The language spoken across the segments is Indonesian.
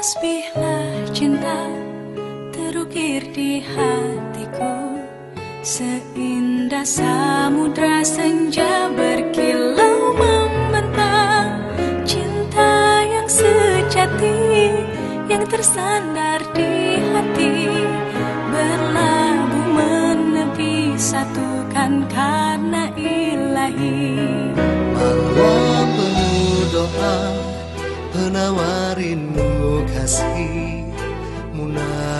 Bertasbihlah cinta terukir di hatiku. Seindah samudra senja berkilau membentang Cinta yang sejati yang tersandar di hati. Berlabuh menepi satukan karena ilahi. Malam penuh doa penawar rindu kasih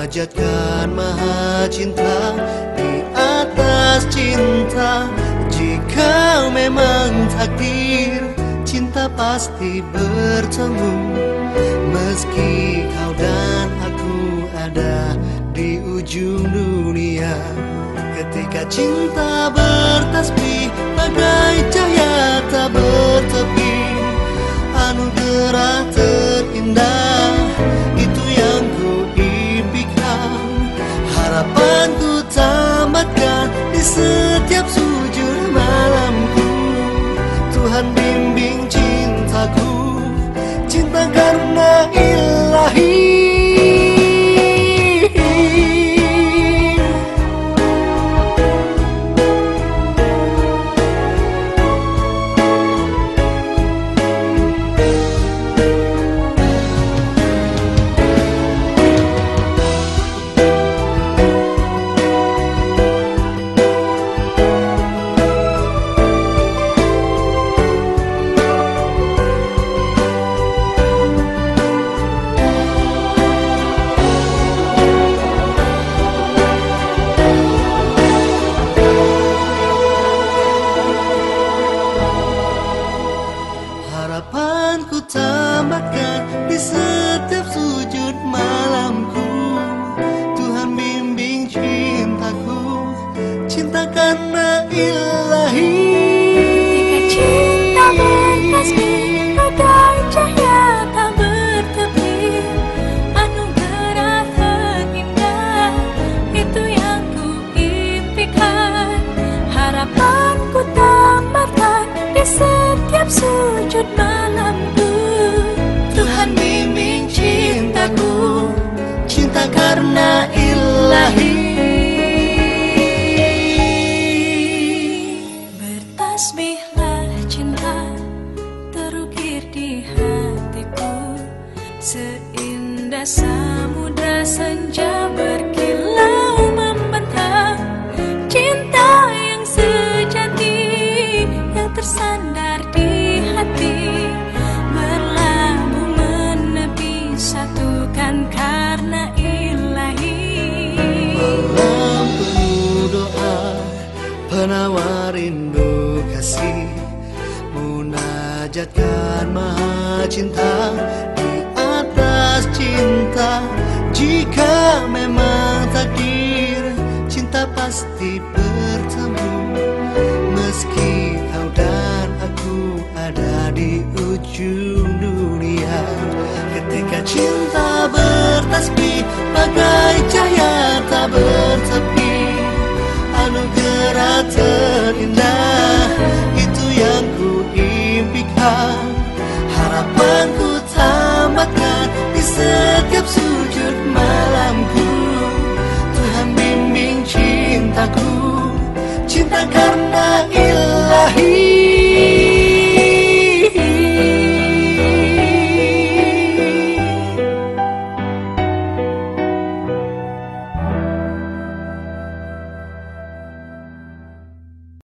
Munajatkan maha cinta di atas cinta. Jika memang takdir cinta pasti bertemu. Meski kau dan aku ada di ujung dunia Ketika cinta bertasbih bagai cahaya tak bertepi. Anugerah terindah tamatkan di setiap Harapanku tambahkan di setiap sujud malamku. Tuhan bimbing cintaku Cinta karena ilahi karena ilahi. Bertasbihlah cinta terukir di hatiku. Seindah samudra senja berkilau Munajatkan maha cinta Di atas cinta. Jika memang takdir Cinta pasti bertemu. Meski kau dan aku ada di ujung dunia Ketika cinta bertasbih Bagai cahaya tak bertepi cinta karena